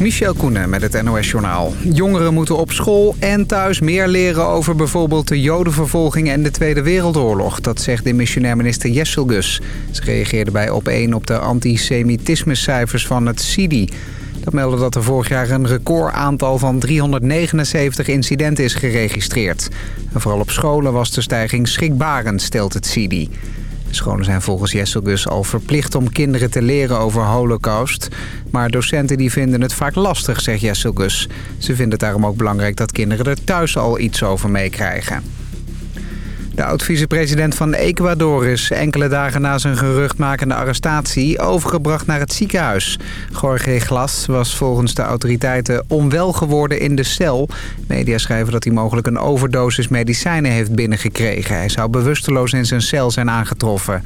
Michel Koenen met het NOS-journaal. Jongeren moeten op school en thuis meer leren over bijvoorbeeld de jodenvervolging en de Tweede Wereldoorlog. Dat zegt de missionair minister Jesselgus. Ze reageerde bij Op1 op de antisemitismecijfers van het CIDI. Dat meldde dat er vorig jaar een recordaantal van 379 incidenten is geregistreerd. En vooral op scholen was de stijging schrikbarend, stelt het CIDI. Scholen zijn volgens Jesselgus al verplicht om kinderen te leren over holocaust. Maar docenten die vinden het vaak lastig, zegt Jesselgus. Ze vinden het daarom ook belangrijk dat kinderen er thuis al iets over meekrijgen. De oud-vicepresident van Ecuador is enkele dagen na zijn geruchtmakende arrestatie overgebracht naar het ziekenhuis. Jorge Glas was volgens de autoriteiten onwel geworden in de cel. Media schrijven dat hij mogelijk een overdosis medicijnen heeft binnengekregen. Hij zou bewusteloos in zijn cel zijn aangetroffen.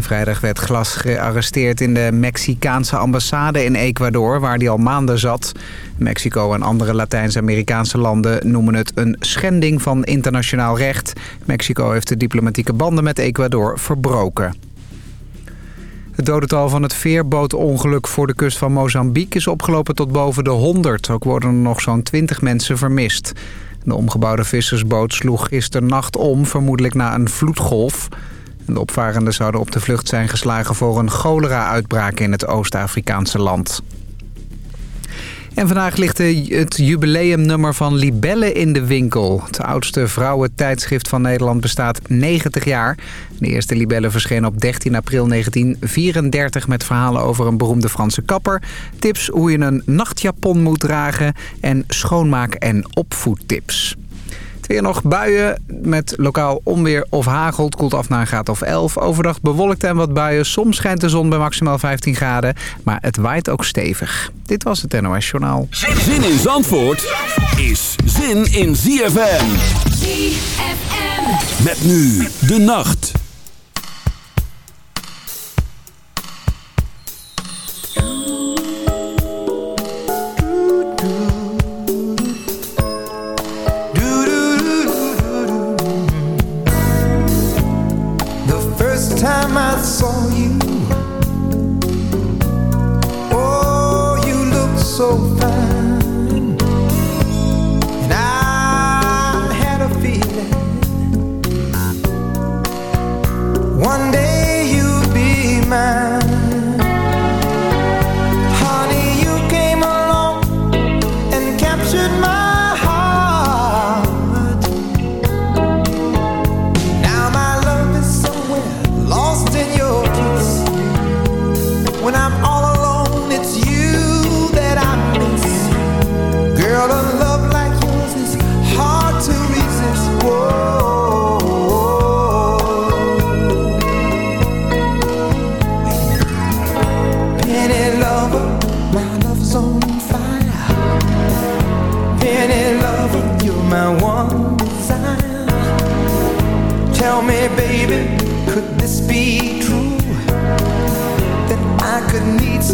Vrijdag werd Glas gearresteerd in de Mexicaanse ambassade in Ecuador... waar hij al maanden zat. Mexico en andere Latijns-Amerikaanse landen noemen het een schending van internationaal recht. Mexico heeft de diplomatieke banden met Ecuador verbroken. Het dodental van het veerbootongeluk voor de kust van Mozambique is opgelopen tot boven de 100. Ook worden er nog zo'n 20 mensen vermist. De omgebouwde vissersboot sloeg gisternacht om, vermoedelijk na een vloedgolf... De opvarenden zouden op de vlucht zijn geslagen voor een cholera-uitbraak in het Oost-Afrikaanse land. En vandaag ligt het jubileumnummer van Libelle in de winkel. Het oudste vrouwentijdschrift van Nederland bestaat 90 jaar. De eerste Libelle verscheen op 13 april 1934 met verhalen over een beroemde Franse kapper. Tips hoe je een nachtjapon moet dragen en schoonmaak- en opvoedtips. Weer nog buien met lokaal onweer of hagel. Het koelt af naar een graad of 11. Overdag bewolkt en wat buien. Soms schijnt de zon bij maximaal 15 graden. Maar het waait ook stevig. Dit was het NOS Journaal. Zin in Zandvoort is zin in ZFM. ZFM. Met nu de nacht. So fine. And I had a feeling One day you'd be mine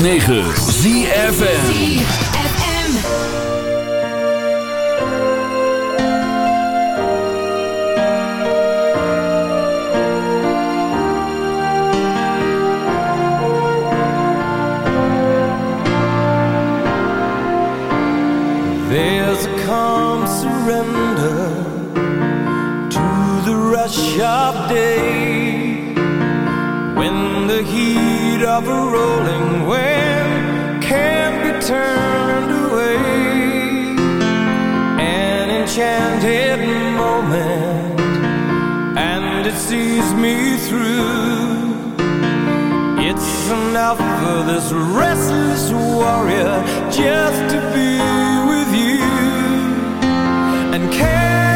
106.9 myself for this restless warrior just to be with you. And care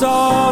So.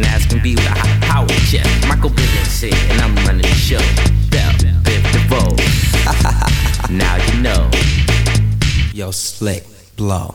and Aspen B with a hot power check. Michael Bivens here, and I'm running the show. Bell, Biff DeVoe. now you know. Yo, slick, blow.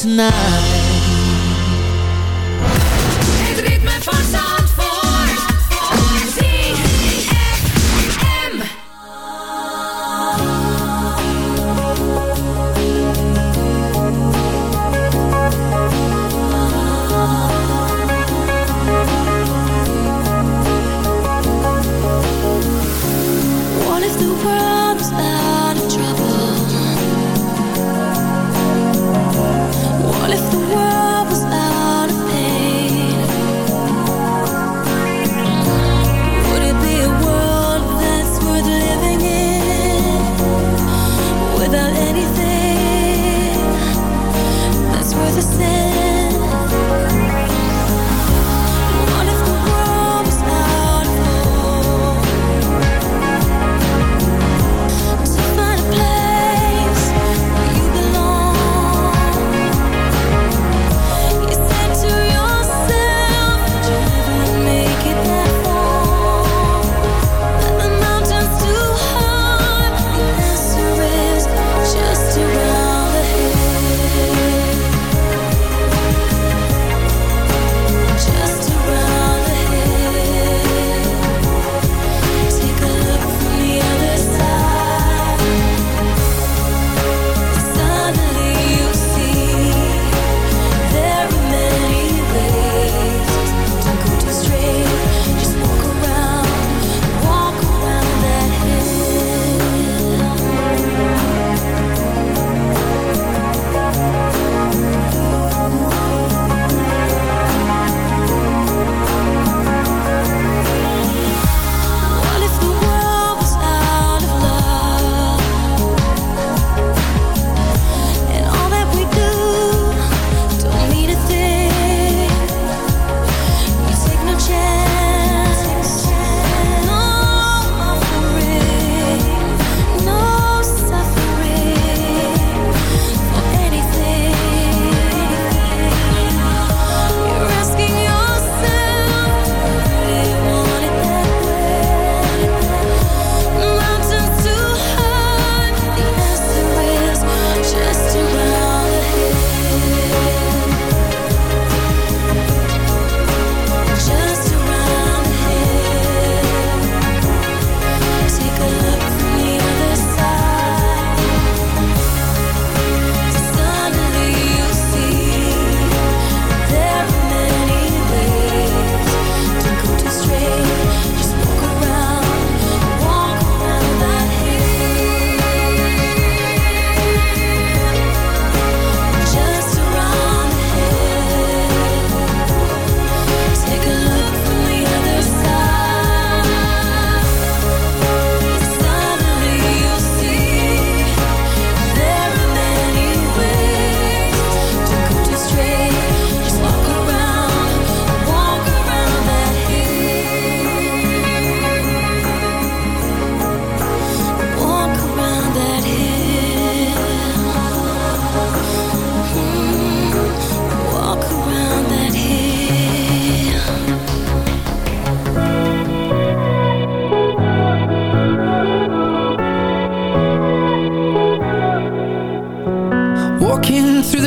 tonight.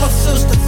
nossas